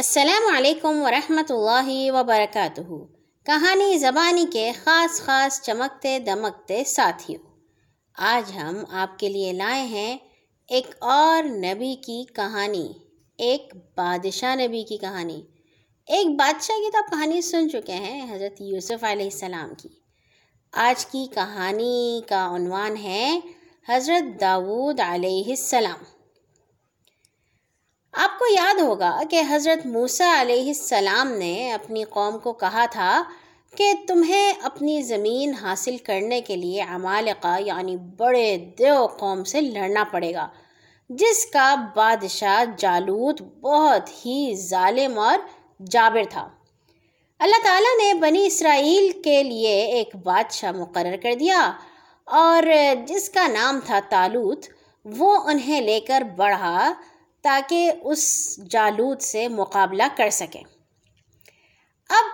السلام علیکم ورحمۃ اللہ وبرکاتہ کہانی زبانی کے خاص خاص چمکتے دمکتے ساتھیوں۔ آج ہم آپ کے لیے لائے ہیں ایک اور نبی کی کہانی، ایک بادشاہ نبی کی کہانی۔ ایک بادشاہ کی تو آپ کہانی سن چکے ہیں، حضرت یوسف علیہ السلام کی۔ آج کی کہانی کا عنوان ہے حضرت داود علیہ السلام۔ آپ کو یاد ہوگا کہ حضرت موسیٰ علیہ السلام نے اپنی قوم کو کہا تھا کہ تمہیں اپنی زمین حاصل کرنے کے لیے عمالقہ یعنی بڑے دیو قوم سے لڑنا پڑے گا، جس کا بادشاہ جالوت بہت ہی ظالم اور جابر تھا۔ اللہ تعالیٰ نے بنی اسرائیل کے لیے ایک بادشاہ مقرر کر دیا اور جس کا نام تھا تالوت وہ انہیں لے کر بڑھا تاکہ اس جالوت سے مقابلہ کر سکیں۔ اب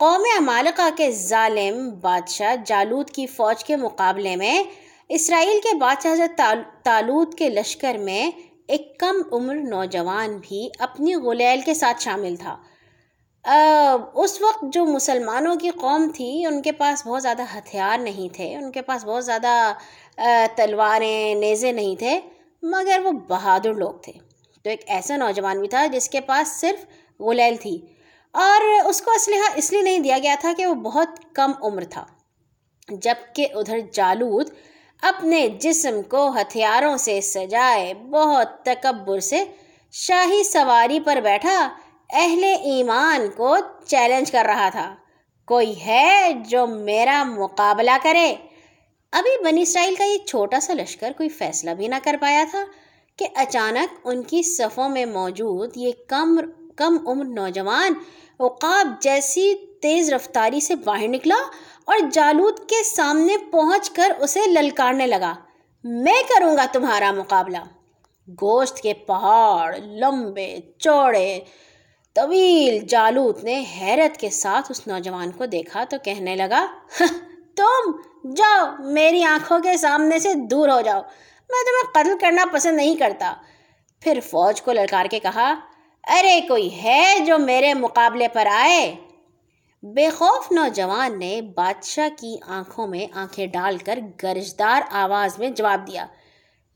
قوم عمالقہ کے ظالم بادشاہ جالوت کی فوج کے مقابلے میں اسرائیل کے بادشاہ حضرت کے لشکر میں ایک کم عمر نوجوان بھی اپنی غلیل کے ساتھ شامل تھا۔ اس وقت جو مسلمانوں کی قوم تھی، ان کے پاس بہت زیادہ ہتھیار نہیں تھے، ان کے پاس بہت زیادہ تلواریں، نیزے نہیں تھے، مگر وہ بہادر لوگ تھے۔ تو ایک ایسا نوجوان بھی تھا جس کے پاس صرف غلیل تھی اور اس کو اسلحہ اس لیے نہیں دیا گیا تھا کہ وہ بہت کم عمر تھا جبکہ ادھر جالود اپنے جسم کو ہتھیاروں سے سجائے بہت تکبر سے شاہی سواری پر بیٹھا اہل ایمان کو چیلنج کر رہا تھا۔ کوئی ہے جو میرا مقابلہ کرے؟ ابھی بنی اسرائیل کا یہ چھوٹا سا لشکر کوئی فیصلہ بھی نہ کر پایا تھا۔ کہ اچانک ان کی صفوں میں موجود یہ کم کم عمر نوجوان عقاب جیسی تیز رفتاری سے باہر نکلا اور جالود کے سامنے پہنچ کر اسے للکارنے لگا۔ میں کروں گا تمہارا مقابلہ۔ گوشت کے پہاڑ، لمبے، چوڑے، طویل جالوت نے حیرت کے ساتھ اس نوجوان کو دیکھا تو کہنے لگا تم جاؤ، میری آنکھوں کے سامنے سے دور ہو جاؤ۔ میں تمہیں قتل کرنا پسند نہیں کرتا۔ پھر فوج کو للکار کے کہا، ارے کوئی ہے جو میرے مقابلے پر آئے؟ بے خوف نوجوان نے بادشاہ کی آنکھوں میں آنکھیں ڈال کر گرجدار آواز میں جواب دیا،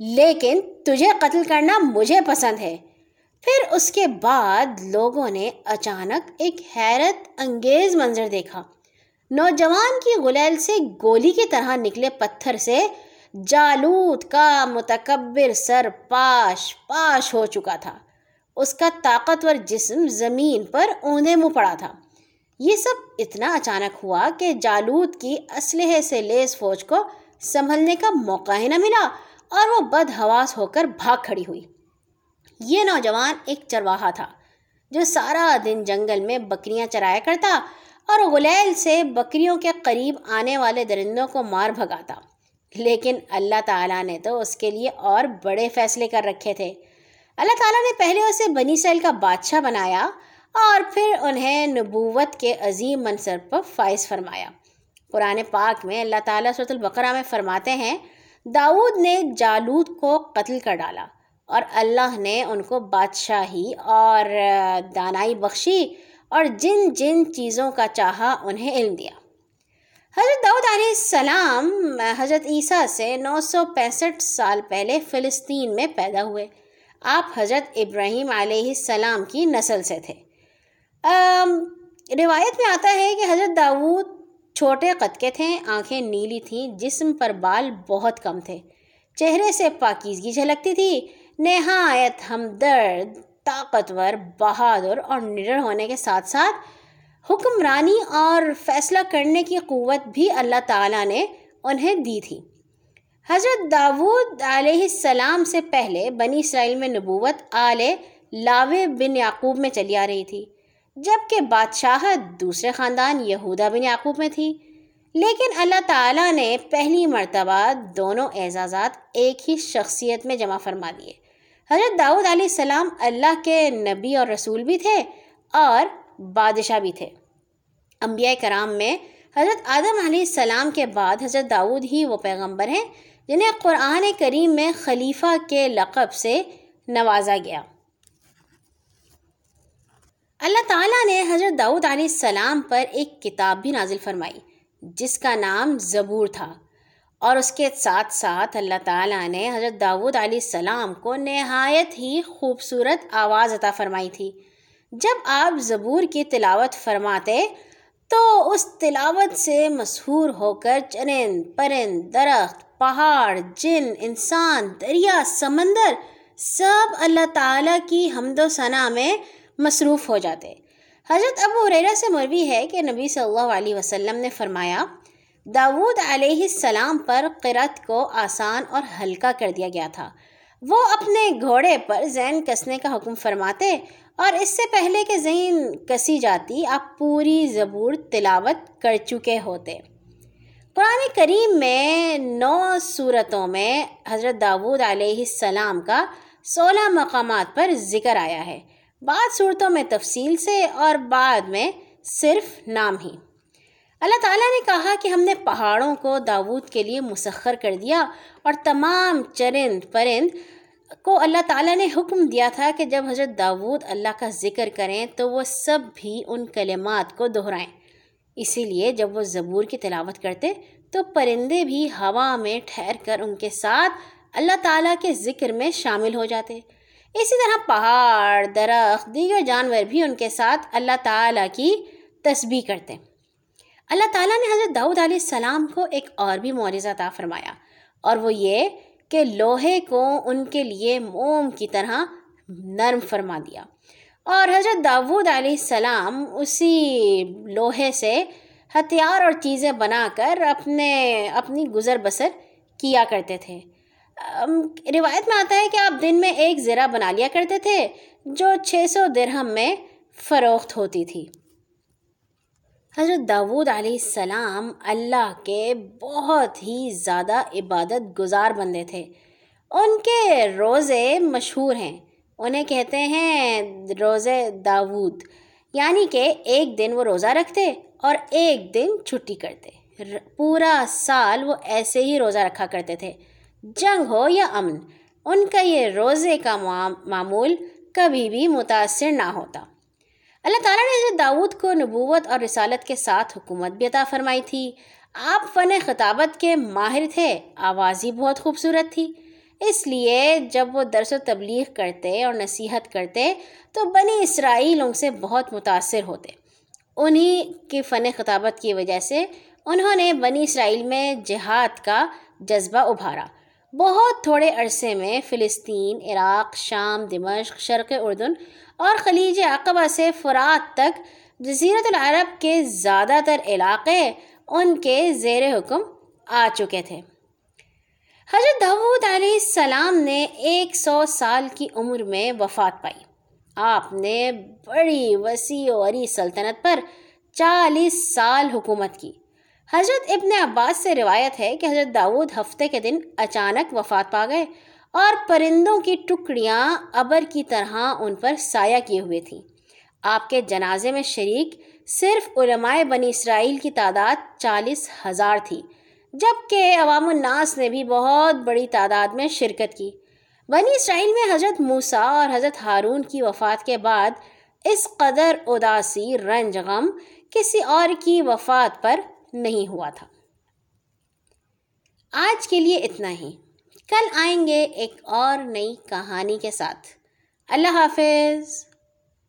لیکن تجھے قتل کرنا مجھے پسند ہے۔ پھر اس کے بعد لوگوں نے اچانک ایک حیرت انگیز منظر دیکھا۔ نوجوان کی غلیل سے گولی کی طرح نکلے پتھر سے جالوت کا متکبر سر پاش پاش ہو چکا تھا۔ اس کا طاقتور جسم زمین پر اوندے منہ پڑا تھا۔ یہ سب اتنا اچانک ہوا کہ جالوت کی اسلحے سے لیس فوج کو سنبھلنے کا موقع ہی نہ ملا اور وہ بد حواس ہو کر بھاگ کھڑی ہوئی۔ یہ نوجوان ایک چرواہا تھا جو سارا دن جنگل میں بکریاں چرایا کرتا اور غلیل سے بکریوں کے قریب آنے والے درندوں کو مار بھگاتا۔ لیکن اللہ تعالیٰ نے تو اس کے لیے اور بڑے فیصلے کر رکھے تھے۔ اللہ تعالیٰ نے پہلے اسے بنی سیل کا بادشاہ بنایا اور پھر انہیں نبوت کے عظیم منصر پر فائز فرمایا۔ قرآن پاک میں اللہ تعالیٰ صورت البقرہ میں فرماتے ہیں داود نے جالود کو قتل کر ڈالا اور اللہ نے ان کو بادشاہی اور دانائی بخشی اور جن جن چیزوں کا چاہا انہیں علم دیا۔ حضرت داؤد علیہ السلام حضرت عیسیٰ سے نو سو پینسٹھ سال پہلے فلسطین میں پیدا ہوئے۔ آپ حضرت ابراہیم علیہ السلام کی نسل سے تھے۔ روایت میں آتا ہے کہ حضرت داود چھوٹے قد کے تھے، آنکھیں نیلی تھیں، جسم پر بال بہت کم تھے۔ چہرے سے پاکیزگی جھلکتی تھی۔ نہایت ہمدرد، طاقتور، بہادر اور نڈر ہونے کے ساتھ ساتھ حکمرانی اور فیصلہ کرنے کی قوت بھی اللہ تعالیٰ نے انہیں دی تھی۔ حضرت داود علیہ السلام سے پہلے بنی اسرائیل میں نبوت آل لاوے بن یعقوب میں چلی آ رہی تھی جبکہ بادشاہت دوسرے خاندان یہودا بن یعقوب میں تھی۔ لیکن اللہ تعالیٰ نے پہلی مرتبہ دونوں اعزازات ایک ہی شخصیت میں جمع فرما دیے۔ حضرت داود علیہ السلام اللہ کے نبی اور رسول بھی تھے اور بادشاہ بھی تھے۔ انبیاء کرام میں حضرت آدم علیہ السلام کے بعد حضرت داود ہی وہ پیغمبر ہیں جنہیں قرآن کریم میں خلیفہ کے لقب سے نوازا گیا۔ اللہ تعالیٰ نے حضرت داؤد علیہ السلام پر ایک کتاب بھی نازل فرمائی جس کا نام زبور تھا اور اس کے ساتھ ساتھ اللہ تعالیٰ نے حضرت داود علیہ السلام کو نہایت ہی خوبصورت آواز عطا فرمائی تھی۔ جب آپ زبور کی تلاوت فرماتے تو اس تلاوت سے مسحور ہو کر چرند پرند، درخت، پہاڑ، جن، انسان، دریا، سمندر سب اللہ تعالیٰ کی حمد و ثناء میں مصروف ہو جاتے۔ حضرت ابو ریرا سے مروی ہے کہ نبی صلی اللہ علیہ وسلم نے فرمایا داود علیہ السلام پر قرت کو آسان اور ہلکا کر دیا گیا تھا۔ وہ اپنے گھوڑے پر زین کسنے کا حکم فرماتے اور اس سے پہلے کہ زین کسی جاتی، آپ پوری زبور تلاوت کر چکے ہوتے۔ قرآن کریم میں نو صورتوں میں حضرت داود علیہ السلام کا سولہ مقامات پر ذکر آیا ہے۔ بعض صورتوں میں تفصیل سے اور بعد میں صرف نام ہی۔ اللہ تعالیٰ نے کہا کہ ہم نے پہاڑوں کو داود کے لیے مسخر کر دیا اور تمام چرند پرند کو اللہ تعالیٰ نے حکم دیا تھا کہ جب حضرت داود اللہ کا ذکر کریں تو وہ سب بھی ان کلمات کو دہرائیں۔ اسی لیے جب وہ زبور کی تلاوت کرتے تو پرندے بھی ہوا میں ٹھہر کر ان کے ساتھ اللہ تعالیٰ کے ذکر میں شامل ہو جاتے۔ اسی طرح پہاڑ، درخت، دیگر جانور بھی ان کے ساتھ اللہ تعالیٰ کی تسبیح کرتے۔ اللہ تعالیٰ نے حضرت داؤد علیہ السلام کو ایک اور بھی معرضہ عطا فرمایا اور وہ یہ کہ لوہے کو ان کے لیے موم کی طرح نرم فرما دیا۔ اور حضرت داود علیہ السلام اسی لوہے سے ہتھیار اور چیزیں بنا کر اپنے، اپنی گزر بسر کیا کرتے تھے۔ روایت میں آتا ہے کہ آپ دن میں ایک زرہ بنا لیا کرتے تھے جو چھ سو درہم میں فروخت ہوتی تھی۔ حضرت داود علیہ السلام اللہ کے بہت ہی زیادہ عبادت گزار بندے تھے۔ ان کے روزے مشہور ہیں۔ انہیں کہتے ہیں روزے داود یعنی کہ ایک دن وہ روزہ رکھتے اور ایک دن چھٹی کرتے۔ پورا سال وہ ایسے ہی روزہ رکھا کرتے تھے۔ جنگ ہو یا امن، ان کا یہ روزے کا معمول کبھی بھی متاثر نہ ہوتا۔ اللہ تعالیٰ نے داود کو نبوت اور رسالت کے ساتھ حکومت بھی عطا فرمائی تھی، آپ فن خطابت کے ماہر تھے آواز ہی بہت خوبصورت تھی۔ اس لیے جب وہ درس و تبلیغ کرتے اور نصیحت کرتے تو بنی اسرائیل ان سے بہت متاثر ہوتے۔ انہی کی فن خطابت کی وجہ سے انہوں نے بنی اسرائیل میں جہاد کا جذبہ ابھارا۔ بہت تھوڑے عرصے میں فلسطین، عراق، شام، دمشق، شرق اردن اور خلیج عقبہ سے فرات تک جزیرت العرب کے زیادہ تر علاقے ان کے زیر حکم آ چکے تھے۔ حضرت داود علیہ السلام نے ایک سو سال کی عمر میں وفات پائی۔ آپ نے بڑی وسیع و عری سلطنت پر چالیس سال حکومت کی۔ حضرت ابن عباس سے روایت ہے کہ حضرت داود ہفتے کے دن اچانک وفات پا گئے اور پرندوں کی ٹکڑیاں ابر کی طرح ان پر سایہ کیے ہوئے تھیں۔ آپ کے جنازے میں شریک صرف علماء بنی اسرائیل کی تعداد چالیس ہزار تھی، جبکہ عوام الناس نے بھی بہت بڑی تعداد میں شرکت کی۔ بنی اسرائیل میں حضرت موسیٰ اور حضرت ہارون کی وفات کے بعد اس قدر اداسی، رنج غم، کسی اور کی وفات پر نہیں ہوا تھا۔ آج کے لیے اتنا ہی۔ کل آئیں گے ایک اور نئی کہانی کے ساتھ۔ اللہ حافظ۔